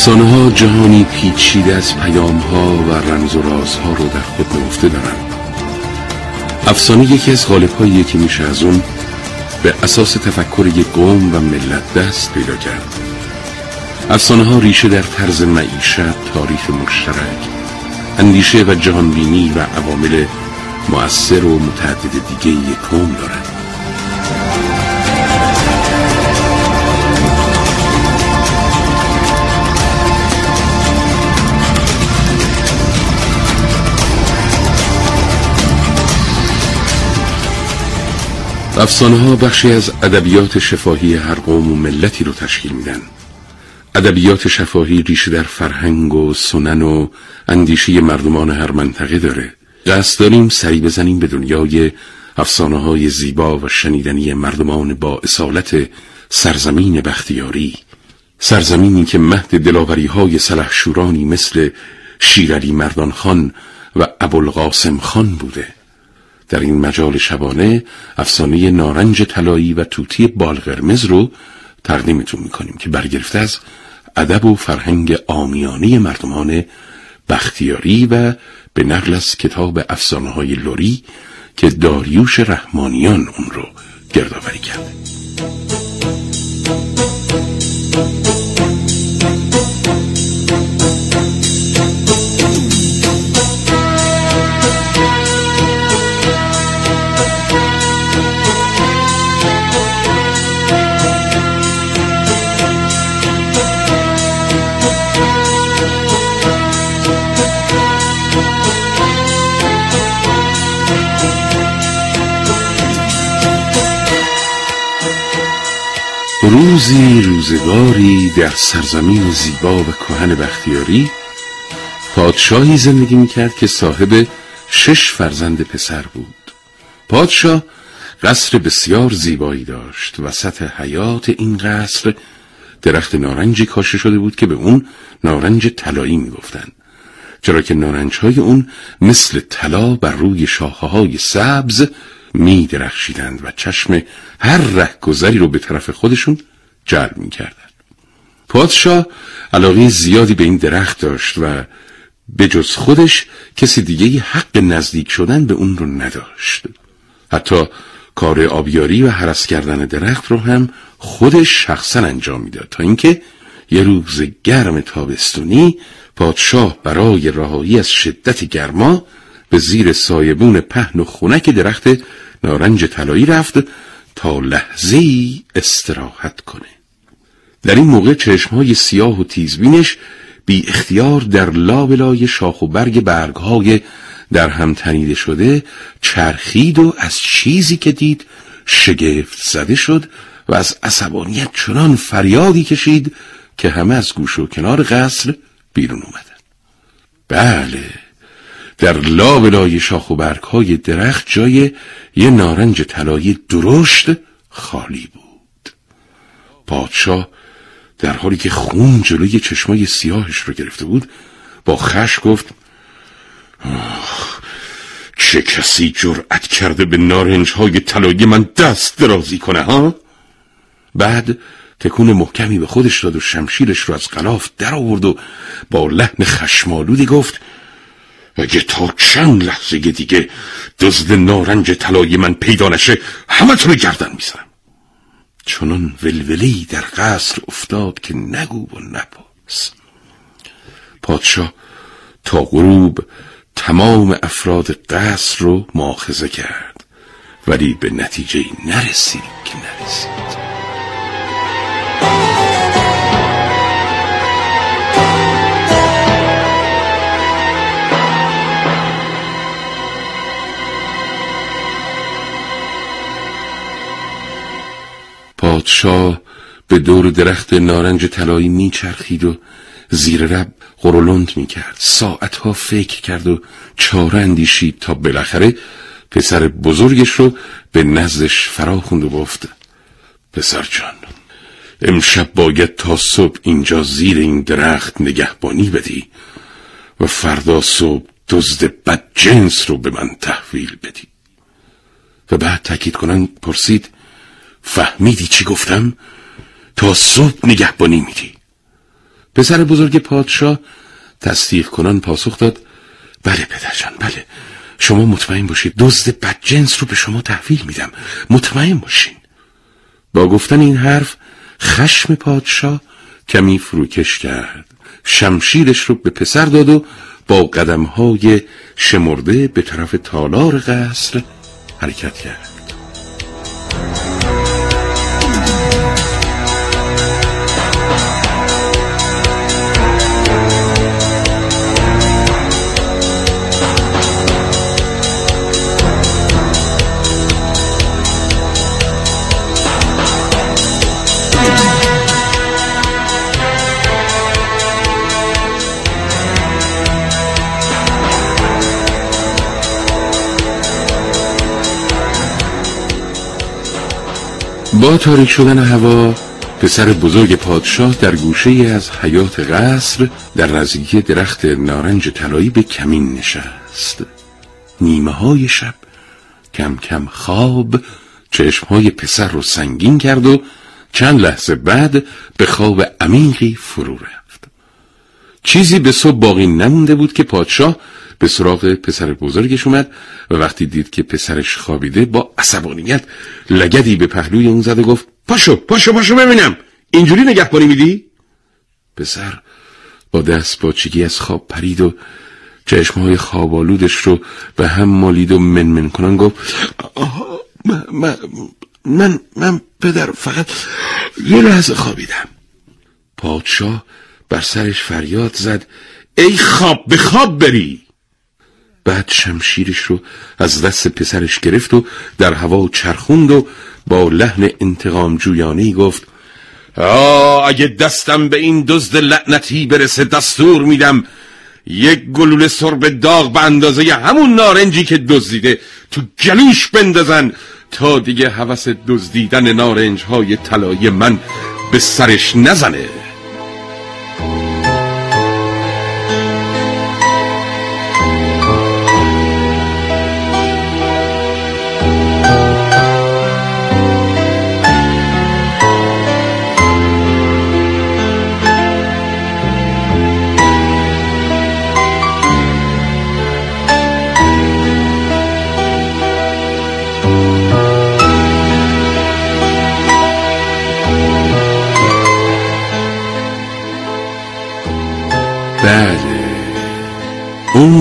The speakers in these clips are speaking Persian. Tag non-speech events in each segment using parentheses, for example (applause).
افسانه ها جهانی پیچیده از پیام ها و رمز و رازها رو در خود نهفته دارند. افسانه یکی از غالب که میشه از اون به اساس تفکر یک قوم و ملت دست پیدا کرد. افسانه ها ریشه در طرز معیشت تاریخ مشترک اندیشه و جهانبینی و عوامل مؤثر و متعدد دیگه یک قوم دارند. افسانه ها بخشی از ادبیات شفاهی هر قوم و ملتی رو تشکیل میدن. ادبیات شفاهی ریشه در فرهنگ و سنن و اندیشه مردمان هر منطقه داره. قصد داریم سری بزنیم به دنیای افسانه های زیبا و شنیدنی مردمان با اصالت سرزمین بختیاری. سرزمینی که مهد دلاوری های سلحشورانی مثل شیرعلی مردان خان و ابوالقاسم خان بوده. در این مجال شبانه افسانه نارنج طلایی و توتی بال قرمز رو تقدیمتون می‌کنیم که برگرفته از ادب و فرهنگ آمیانی مردمان بختیاری و به نقل از کتاب افسانه های لوری که داریوش رحمانیان اون رو گردآوری کرده. روزی روزگاری در سرزمین زیبا و کهن بختیاری پادشاهی زندگی می‌کرد که صاحب شش فرزند پسر بود. پادشاه قصر بسیار زیبایی داشت وسط حیات این قصر درخت نارنجی کاشته شده بود که به اون نارنج طلایی می‌گفتند. چرا که نارنج های اون مثل طلا بر روی شاخه های سبز می درخشیدند و چشم هر رهگذری رو به طرف خودشون جلب می کردن. پادشاه علاقه زیادی به این درخت داشت و به جز خودش کسی دیگه حق نزدیک شدن به اون رو نداشت حتی کار آبیاری و حرس کردن درخت رو هم خودش شخصا انجام می‌داد تا اینکه یه روز گرم تابستونی پادشاه برای رهایی از شدت گرما به زیر سایبون پهن و خونک درخت نارنج طلایی رفت تا لحظه استراحت کنه. در این موقع چشمهای سیاه و تیزبینش بی اختیار در لابلای شاخ و برگ برگهای در هم تنیده شده چرخید و از چیزی که دید شگفت زده شد و از عصبانیت چنان فریادی کشید که همه از گوش و کنار قصر بیرون اومدن بله در لابلای شاخ و برگ های درخت جای یه نارنج طلایی درشت خالی بود. پادشاه در حالی که خون جلوی چشمای سیاهش رو گرفته بود با خش گفت چه کسی جرأت کرده به نارنج های طلایی من دست درازی کنه ها؟ بعد تکون محکمی به خودش داد و شمشیرش رو از غلاف در آورد و با لحن خشمالودی گفت اگه تا چند لحظه دیگه دزد نارنج طلای من پیدا نشه همه رو گردن می‌زنم؟ چنان ولولی در قصر افتاد که نگو و نپاس پادشاه تا غروب تمام افراد قصر رو ماخذه کرد ولی به نتیجه نرسید که نرسید. پادشاه به دور درخت نارنج طلایی میچرخید و زیر رب قرولند می‌کرد. ساعتها فکر کرد و چاره اندیشید تا بالاخره پسر بزرگش رو به نزدش فرا خوند و گفت پسر جان امشب باید تا صبح اینجا زیر این درخت نگهبانی بدی و فردا صبح دزد بد جنس رو به من تحویل بدی. و بعد تاکید کنن پرسید فهمیدی چی گفتم؟ تا صبح نگهبانی میدی. پسر بزرگ پادشاه تصدیق کنان پاسخ داد. بله پدرجان بله. شما مطمئن باشید دزد بدجنس رو به شما تحویل میدم. مطمئن باشین. با گفتن این حرف خشم پادشاه کمی فروکش کرد. شمشیرش رو به پسر داد و با قدمهای شمرده به طرف تالار قصر حرکت کرد. با تاریک شدن هوا پسر بزرگ پادشاه در گوشه از حیات قصر در نزدیکی درخت نارنج طلایی به کمین نشست. نیمه های شب کم کم خواب چشم های پسر رو سنگین کرد و چند لحظه بعد به خواب عمیقی فرو رفت. چیزی به صبح باقی نمونده بود که پادشاه به سراغ پسر بزرگش اومد و وقتی دید که پسرش خوابیده با عصبانیت لگدی به پهلوی اون زد و گفت پاشو پاشو پاشو ببینم. اینجوری نگهبانی میدی؟ پسر با دست باچگی از خواب پرید و چشمهای خوابالودش رو به هم مالید و منمن کنن گفت من, من, من پدر فقط یه لحظه خوابیدم. پادشاه بر سرش فریاد زد ای خواب به خواب بری! بعد شمشیرش رو از دست پسرش گرفت و در هوا چرخوند و با لحن انتقام جویانه گفت آه اگه دستم به این دزد لعنتی برسه دستور میدم یک گلوله سرب داغ به اندازه همون نارنجی که دزدیده تو گلوش بندازن تا دیگه حوس دزدیدن نارنج های طلای من به سرش نزنه.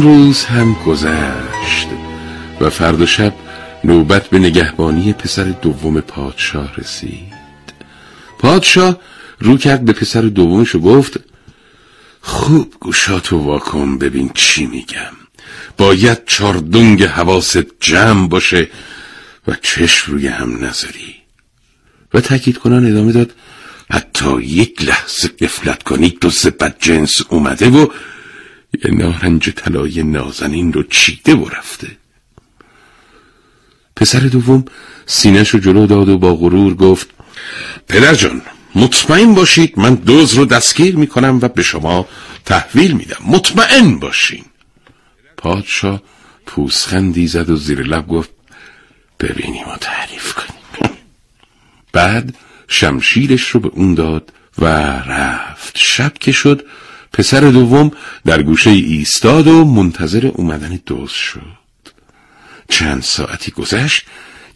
روز هم گذشت و فردا شب نوبت به نگهبانی پسر دوم پادشاه رسید. پادشاه رو کرد به پسر دومش و گفت خوب گوشاتو واکن ببین چی میگم. باید چاردونگ حواست جمع باشه و چشم روی هم نذاری. و تاکید کنان ادامه داد حتی یک لحظه قفلت کنی دو بد جنس اومده و نارنج طلای نازنین رو چیده و رفته. پسر دوم سینش رو جلو داد و با غرور گفت پدر جان مطمئن باشید من دوز رو دستگیر می‌کنم و به شما تحویل میدم. مطمئن باشین. پادشاه پوسخندی زد و زیر لب گفت ببینیم و تعریف کنیم. (laughs) بعد شمشیرش رو به اون داد و رفت. شب که شد پسر دوم در گوشه ایستاد و منتظر اومدن دوز شد. چند ساعتی گذشت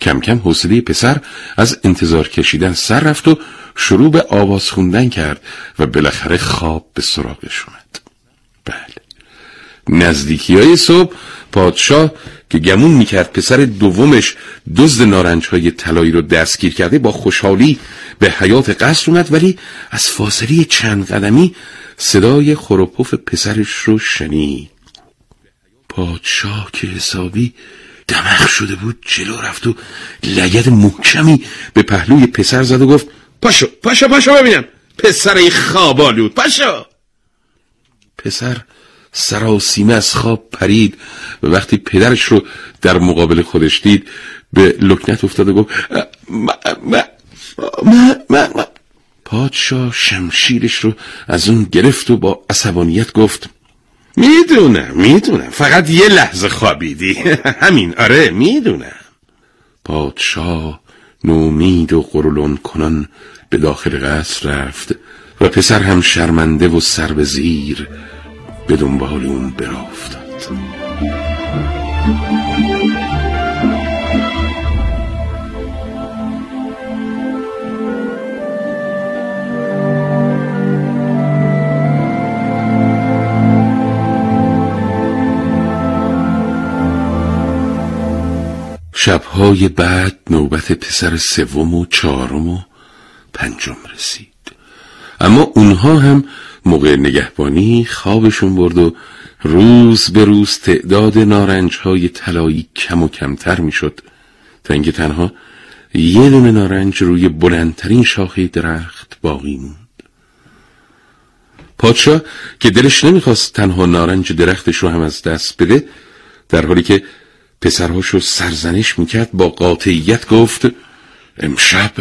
کم کم حوصله پسر از انتظار کشیدن سر رفت و شروع به آواز خوندن کرد و بالاخره خواب به سراغش اومد. بله. نزدیکی های صبح پادشاه که گمون می‌کرد پسر دومش دزد نارنج های طلایی رو دستگیر کرده با خوشحالی به حیات قصر اومد ولی از فاصله چند قدمی صدای خروپف پسرش رو شنید. پادشاه که حسابی دمخ شده بود جلو رفت و لگد محکمی به پهلوی پسر زد و گفت پاشو پاشو پاشو ببینم. پسر خوابالود پاشو. پسر سراسیمه از خواب پرید و وقتی پدرش رو در مقابل خودش دید به لکنت افتاد و گفت من, من, من. پادشاه شمشیرش رو از اون گرفت و با عصبانیت گفت می‌دونم می‌دونم. فقط یه لحظه خوابیدی. (laughs) همین آره می‌دونم. پادشاه نومید و قرولون کنان به داخل قصر رفت و پسر هم شرمنده و سر به زیر به دنبال اون برافتاد. شبهای بعد نوبت پسر سوم و چهارم و پنجم رسید. اما اونها هم موقع نگهبانی خوابشون برد و روز به روز تعداد نارنج های طلایی کم و کمتر می‌شد. تا اینکه تنها یه دونه نارنج روی بلندترین شاخه درخت باقی موند. پادشاه که دلش نمی‌خواست تنها نارنج درختش رو هم از دست بده در حالی که پسرهاشو سرزنش می‌کرد با قاطعیت گفت امشب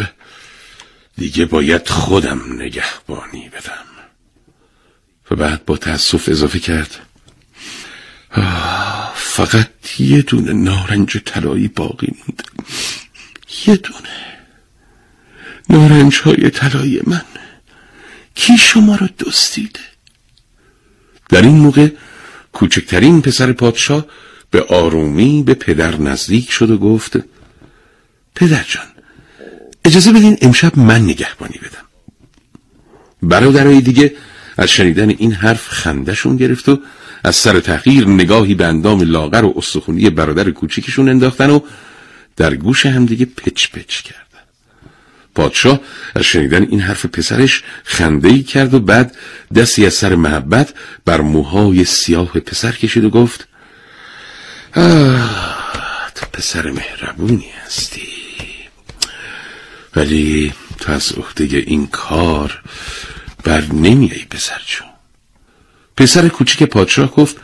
دیگه باید خودم نگهبانی بدم. و بعد با تأسف اضافه کرد فقط یه دونه نارنج طلایی باقی مونده یه دونه نارنج های طلایی من. کی شما رو دستیده در این موقع کوچکترین پسر پادشاه به آرومی به پدر نزدیک شد و گفت پدر جان اجازه بدین امشب من نگهبانی بدم. برادرای دیگه از شنیدن این حرف خندشون گرفت و از سر تحقیر نگاهی به اندام لاغر و استخونی برادر کوچیکشون انداختن و در گوش هم دیگه پچ پچ کردن. پادشاه از شنیدن این حرف پسرش خنده ای کرد و بعد دستی از سر محبت بر موهای سیاه پسر کشید و گفت آه تو پسر مهربونی هستی. ولی تو از عهده این کار بر نمیایی پسر جون. پسر کوچیک پادشاه گفت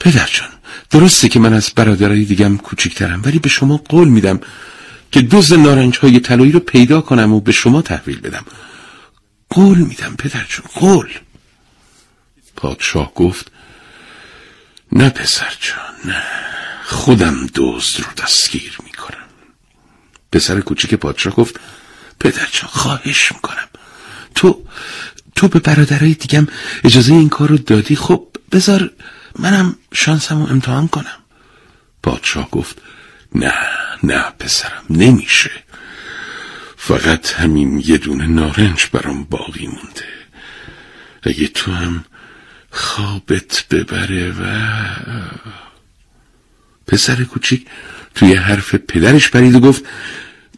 پدر جان درسته که من از برادرای دیگم کوچیکترم ولی به شما قول میدم که دوز نارنج های طلایی رو پیدا کنم و به شما تحویل بدم. قول میدم پدر جون قول. پادشاه گفت نه پسر جان نه. خودم دزد رو دستگیر می‌کنم. پسر کوچیک پادشاه گفت پدر جان خواهش می‌کنم. تو تو به برادرای دیگم اجازه این کار رو دادی؟ خب بذار منم شانسم رو امتحان کنم. پادشاه گفت نه نه پسرم نمیشه. فقط همین یه دونه نارنج برام باقی مونده. اگه تو هم خوابت ببره و پسر کوچیک توی حرف پدرش پرید و گفت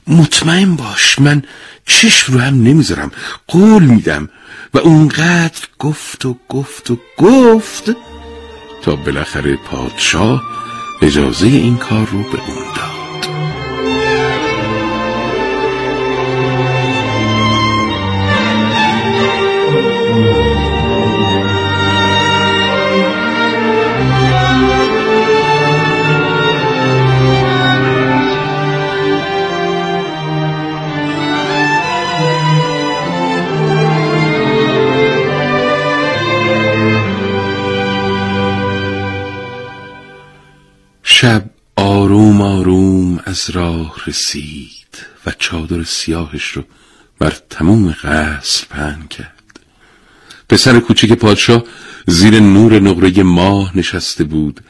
مطمئن باش من چشم رو هم نمی‌ذارم قول میدم. و اونقدر گفت و گفت و گفت تا بالاخره پادشاه اجازه این کار رو به اون داد. شب آروم آروم از راه رسید و چادر سیاهش رو بر تموم قصر پهن کرد. پسر کوچک پادشاه زیر نور نقره ماه نشسته بود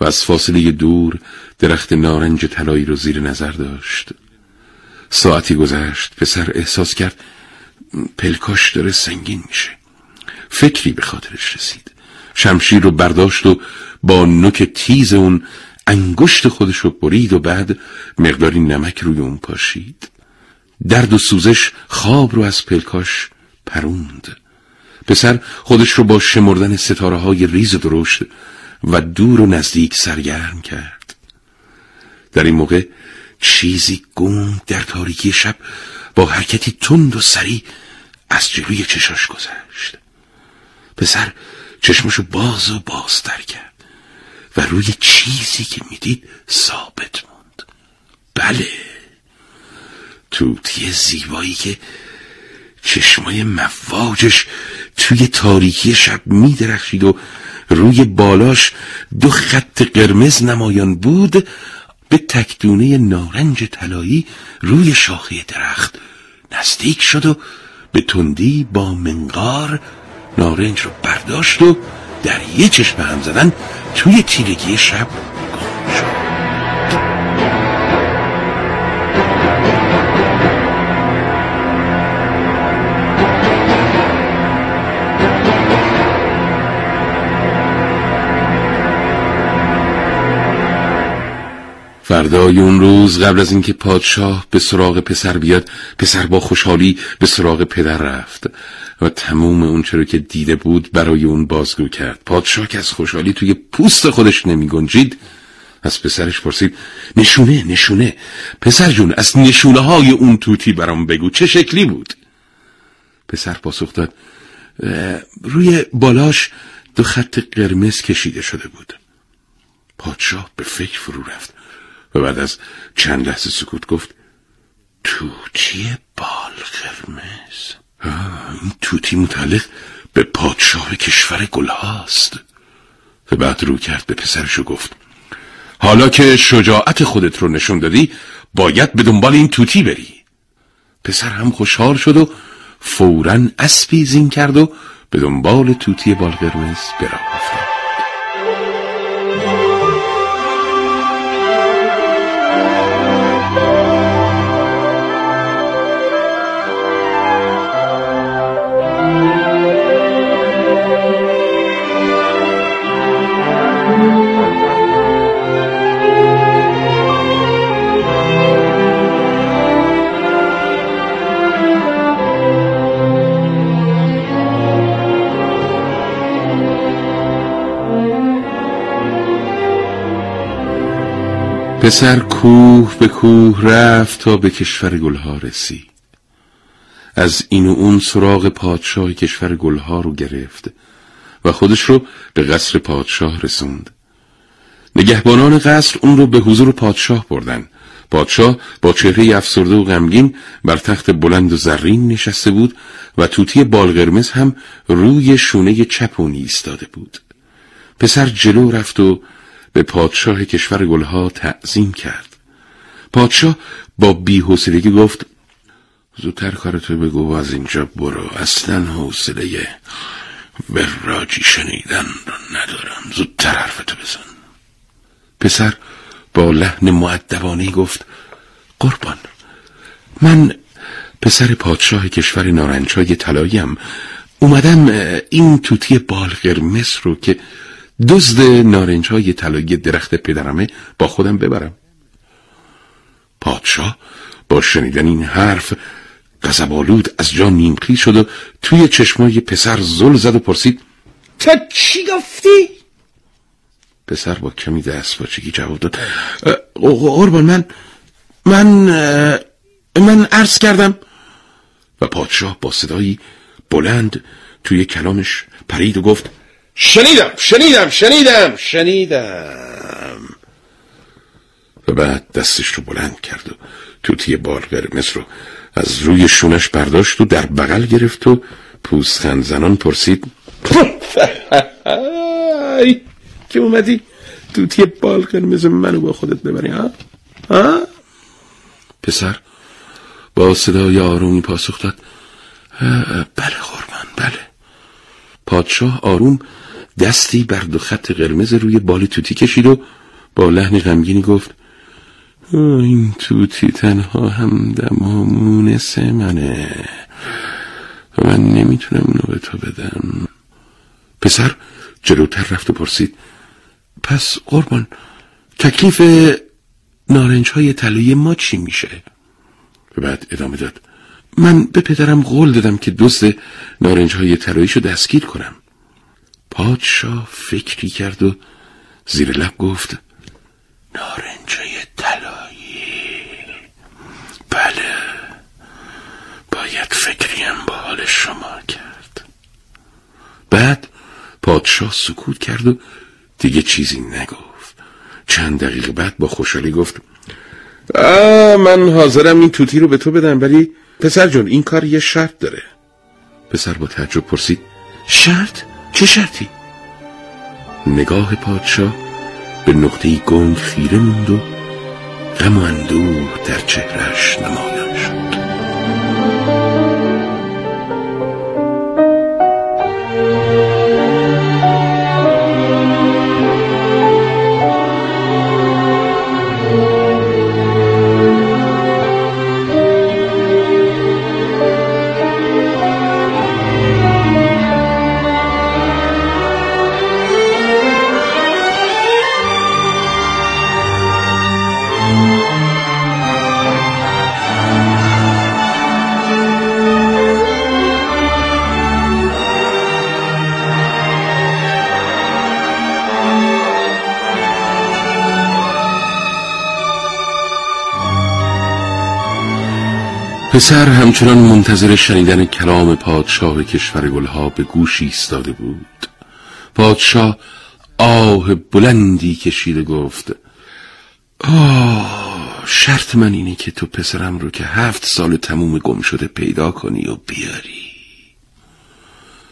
و از فاصله دور درخت نارنج طلایی رو زیر نظر داشت. ساعتی گذشت پسر احساس کرد پلکاش داره سنگین میشه. فکری به خاطرش رسید. شمشیر رو برداشت و با نوک تیز اون انگشت خودش رو برید و بعد مقداری نمک روی اون پاشید. درد و سوزش خواب رو از پلکاش پروند. پسر خودش رو با شمردن ستاره های ریز و درشت و دور و نزدیک سرگرم کرد. در این موقع چیزی گم در تاریکی شب با حرکتی تند و سریع از جلوی چشاش گذشت. پسر چشمشو باز و بازتر کرد و روی چیزی که می‌دید ثابت موند. بله. توتی زیبایی که چشمای مواجش توی تاریکی شب می درخشید و روی بالاش دو خط قرمز نمایان بود به تکدونه نارنج طلایی روی شاخه درخت نزدیک شد و به تندی با منقار نارنج رو برداشت و در یه چشم هم زدن توی تیرگی شب فردای اون روز قبل از اینکه پادشاه به سراغ پسر بیاد پسر با خوشحالی به سراغ پدر رفت. و تموم اون چرا که دیده بود برای اون بازگو کرد. پادشاه که از خوشحالی توی پوست خودش نمی گنجید از پسرش پرسید نشونه نشونه پسر جون از نشونه های اون توتی برام بگو چه شکلی بود؟ پسر پاسخ داد روی بالاش دو خط قرمز کشیده شده بود. پادشاه به فکر فرو رفت و بعد از چند لحظه سکوت گفت توتی بال قرمز. این توتی متعلق به پادشاه کشور گل هاست. بعد رو کرد به پسرش و گفت حالا که شجاعت خودت رو نشون دادی باید به دنبال این توتی بری. پسر هم خوشحال شد و فورا اسبی زین کرد و به دنبال توتی بال قرمز براه افتاد. پسر کوه به کوه رفت تا به کشور گلها رسید. از این و اون سراغ پادشاه کشور گلها رو گرفت و خودش رو به قصر پادشاه رسوند. نگهبانان قصر اون رو به حضور پادشاه بردن. پادشاه با چهره افسرده و غمگین بر تخت بلند و زرین نشسته بود و توتی بالقرمز هم روی شونه چپ ایستاده بود. پسر جلو رفت و به پادشاه کشور گلها تعظیم کرد. پادشاه با بیحوصلگی گفت زودتر کارتو بگو و از اینجا برو. اصلا حوصله وراجی شنیدن رو ندارم. زودتر حرفتو بزن. پسر با لحن معدبانه گفت قربان من پسر پادشاه کشور نارنجای طلاییم. اومدم این توتی بال قرمز رو که دزد نارنج های طلایی درخت پدرمه با خودم ببرم پادشاه با شنیدن این حرف قذبالود از جا نیمخی شد و توی چشمای پسر زل زد و پرسید تا چی گفتی؟ پسر با کمی دست باچگی جواب داد قربان من من من عرض کردم و پادشاه با صدایی بلند توی کلامش پرید و گفت شنیدم شنیدم شنیدم شنیدم و بعد دستش رو بلند کرد و توتی بال قرمز رو از روی شونش برداشت و در بغل گرفت و پوستخند زنان پرسید که اومدی توتی بال قرمز منو با خودت ببری ها؟ ها؟ پسر با صدای آرومی پاسخ داد بله قربان بله پادشاه آروم دستی بر دو خط قرمز روی بال توتی کشید و با لحن غمگینی گفت این توتی تنها هم دمامون سه منه و من نمی‌تونم اونو به تو بدم پسر جلوتر رفت و پرسید پس قربان تکلیف نارنج های طلایی ما چی میشه؟ بعد ادامه داد من به پدرم قول دادم که دوست نارنج های طلاییشو دستگیر کنم پادشاه فکری کرد و زیر لب گفت نارنجای طلایی. بله باید فکریم با حال شما کرد. بعد پادشاه سکوت کرد و دیگه چیزی نگفت. چند دقیقه بعد با خوشحالی گفت آه من حاضرم این توتی رو به تو بدم ولی پسر جون این کار یه شرط داره. پسر با تعجب پرسید شرط؟ چه شرطی؟ نگاه پادشاه به نقطه گنگ خیره موند و غم و اندوه در چهرش نمایان پسر همچنان منتظر شنیدن کلام پادشاه کشور گلها به گوش ایستاده بود. پادشاه آه بلندی کشیده گفت آه شرط من اینه که تو پسرم رو که هفت سال تموم گم شده پیدا کنی و بیاری.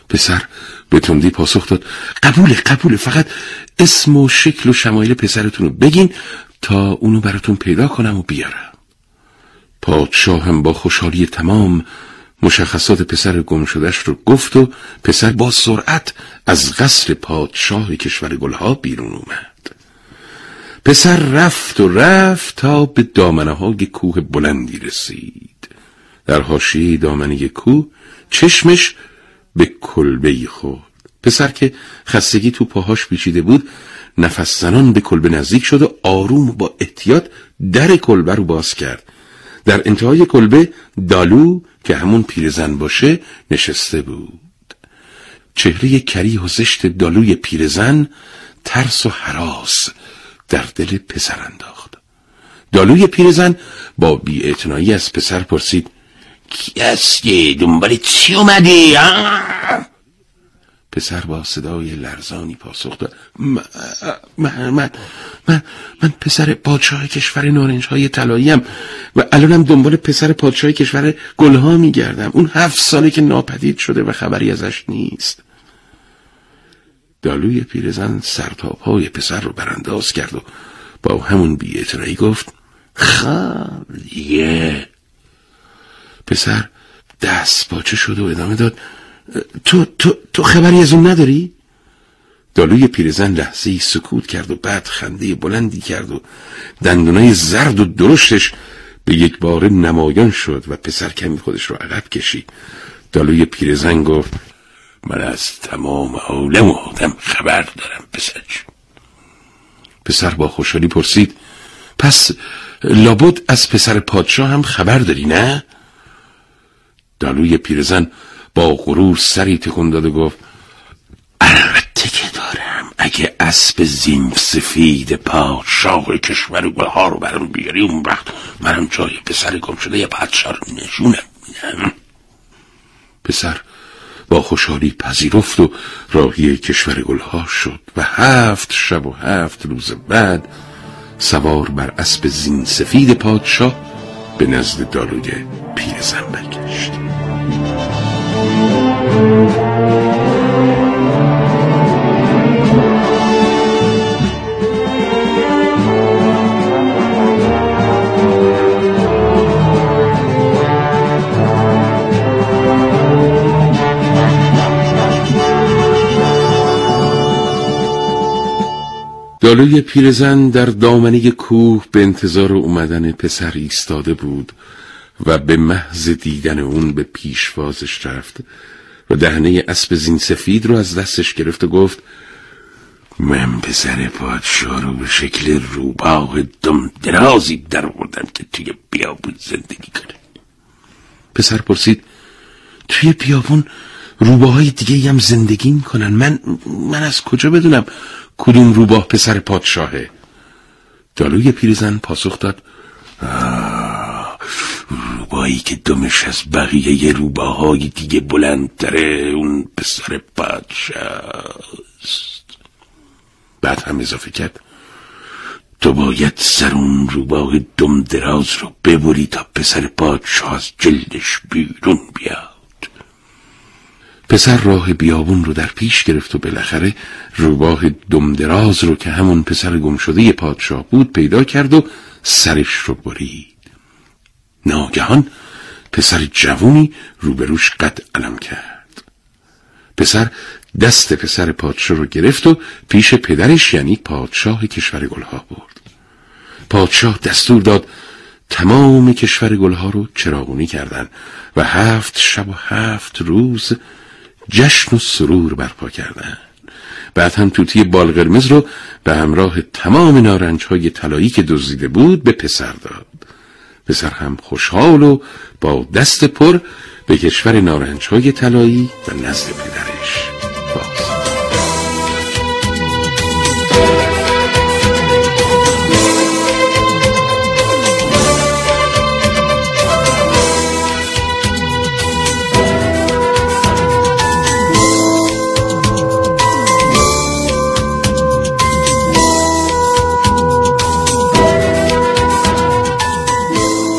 پسر به تندی پاسخ داد قبوله قبوله فقط اسم و شکل و شمایل پسرتون رو بگین تا اونو براتون پیدا کنم و بیارم. پادشاه هم با خوشحالی تمام مشخصات پسر گم شدش رو گفت و پسر با سرعت از قصر پادشاه کشور گلها بیرون اومد. پسر رفت و رفت تا به دامنه های کوه بلندی رسید. در حاشیه دامنه کوه چشمش به کلبه خورد. پسر که خستگی تو پاهاش پیچیده بود نفس زنان به کلبه نزدیک شد و آروم با احتیاط در کلبه رو باز کرد. در انتهای کلبه دالو که همون پیرزن باشه نشسته بود. چهره کریه و زشت دالوی پیرزن ترس و حراس در دل پسر انداخت. دالوی پیرزن با بی از پسر پرسید کی هستی؟ دنبال چی اومدی؟ پسر با صدای لرزانی پاسخ داد. من من من من, پسر پادشاه کشور نارنج های طلاییم و الانم دنبال پسر پادشاه کشور گلها میگردم. اون هفت ساله که ناپدید شده و خبری ازش نیست. دالوی پیرزن سرتاب های پسر رو برانداز کرد و با همون بی گفت خالیه. پسر دست باچه شد و ادامه داد. تو, تو, تو خبری از اون نداری؟ دالوی پیرزن لحظه سکوت کرد و بعد خنده بلندی کرد و دندونای زرد و درشتش به یک بار نمایان شد و پسر کمی خودش رو عقب کشید دالوی پیرزن گفت من از تمام عالم و آدم خبر دارم پسر پسر با خوشحالی پرسید پس لابد از پسر پادشاه هم خبر داری نه؟ دالوی پیرزن با غرور سری تکون داد و گفت البته که دارم. اگه اسب زین سفید پادشاه کشور گلها رو برام بیاری اون وقت منم جای پسر گم شده یه پادشاه رو نشونم. میدم پسر با خوشحالی پذیرفت و راهی کشور گلها شد و هفت شب و هفت روز بعد سوار بر اسب زین سفید پادشاه به نزد دالوی پیرزن برگشت. دالوی پیرزن در دامنه کوه به انتظار اومدن پسر ایستاده بود و به محض دیدن اون به پیشوازش رفت و دهنه اسب زین سفید رو از دستش گرفت و گفت من پسر پادشاه رو به شکل روباه دم درازی در بردم که توی بیابون زندگی کنه. پسر پرسید توی بیابون روباهای دیگه هم زندگی می‌کنن؟ من من از کجا بدونم؟ کدوم روباه پسر پادشاهه؟ دالوی پیرزن پاسخ داد روبایی که دمش از بقیه روباهای دیگه بلندتره اون پسر پادشاست. بعد هم اضافه کرد تو باید سرون روباه دم دراز رو ببری تا پسر پادشاه از جلدش بیرون بیاد. پسر راه بیابون رو در پیش گرفت و بالاخره روباه دمدراز رو که همون پسر گمشده پادشاه بود پیدا کرد و سرش رو برید. ناگهان پسر جوونی روبروش قد علم کرد. پسر دست پسر پادشاه رو گرفت و پیش پدرش یعنی پادشاه کشور گلها برد. پادشاه دستور داد تمام کشور گلها رو چراغونی کردن و هفت شب و هفت روز جشن و سرور برپا کردن. بعد هم توتی بال قرمز رو به همراه تمام نارنج های طلایی که دزدیده بود به پسر داد. پسر هم خوشحال و با دست پر به کشور نارنج های طلایی و نزد پدرش.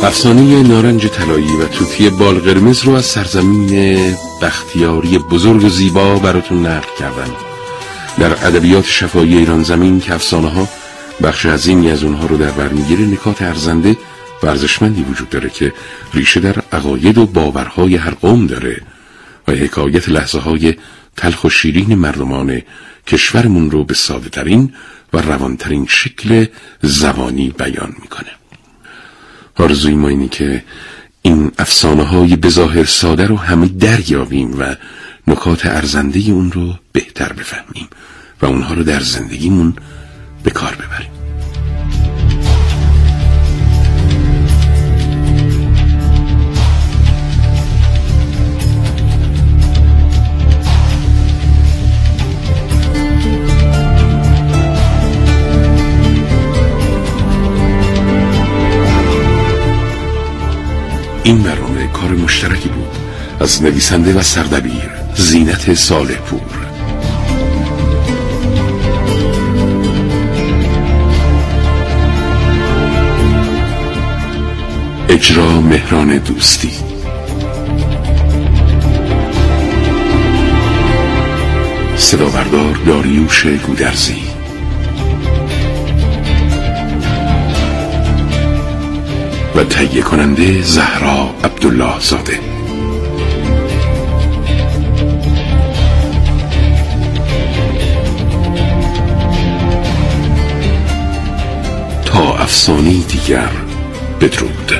افسانه نارنج طلایی و توتی بال قرمز رو از سرزمین بختیاری بزرگ و زیبا براتون نقل کردن. در ادبیات شفایی ایران زمین که افسانه ها بخش عظیمی از اونها رو در بر می‌گیره نکات ارزنده و ارزشمندی وجود داره که ریشه در عقاید و باورهای هر قوم داره و حکایت لحظه های تلخ و شیرین مردمان کشورمون رو به ساده ترین و روانترین شکل زبانی بیان می‌کنه. آرزوی ما اینه که این افسانه های بظاهر ساده رو همه دریابیم و نکات ارزنده اون رو بهتر بفهمیم و اونها رو در زندگیمون به کار ببریم. این برنامه کار مشترکی بود. از نویسنده و سردبیر زینت صالح پور اجرا مهران دوستی. صدا بردار داریوش گودرزی. و تهیه کننده زهرا عبدالله زاده. تا افسانه دیگر بدرود.